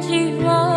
寂寞。